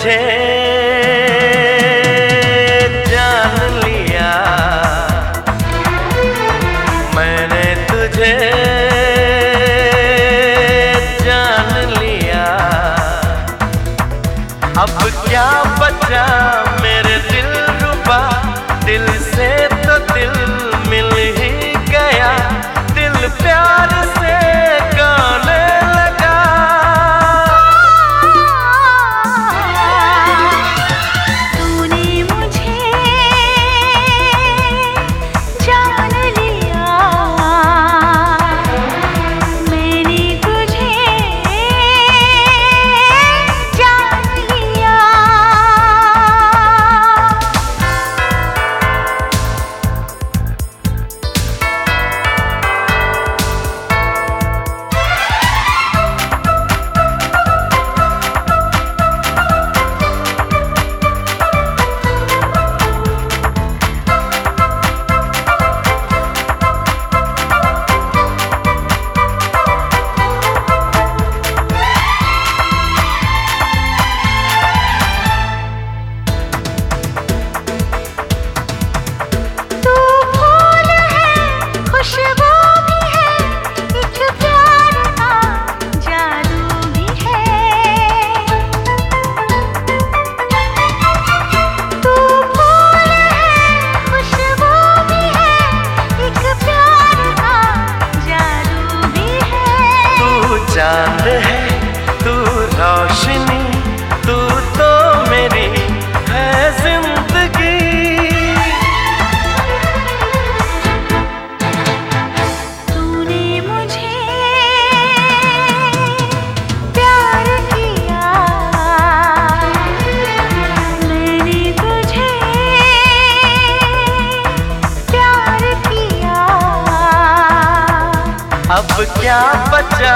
मुझे जान लिया। मैंने तुझे जान लिया। अब क्या बचा मेरे अब क्या बचा